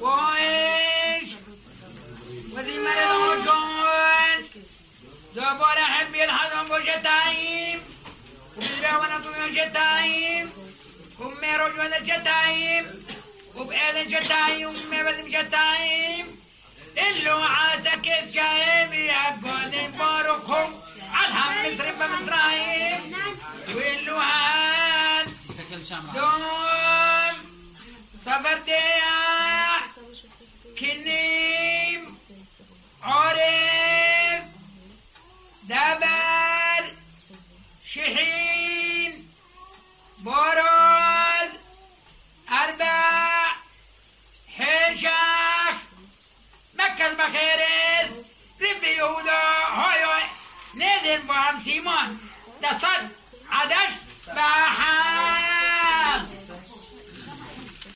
وعيش وزمرة العجول دوباره هم يلحظهم بجتايم وبيراونا طويون جتايم ومي رجوانا جتايم وبأذن جتايم ومي بذن جتايم اللو عاتك يا يعبون بارخهم على الهم مصر بمصرايم واللو عاد کنیم عارف دبر شحین باراد اربع حرشخ مکل بخیرت رب یهودا های نیدر با هم سیمان دست عدشت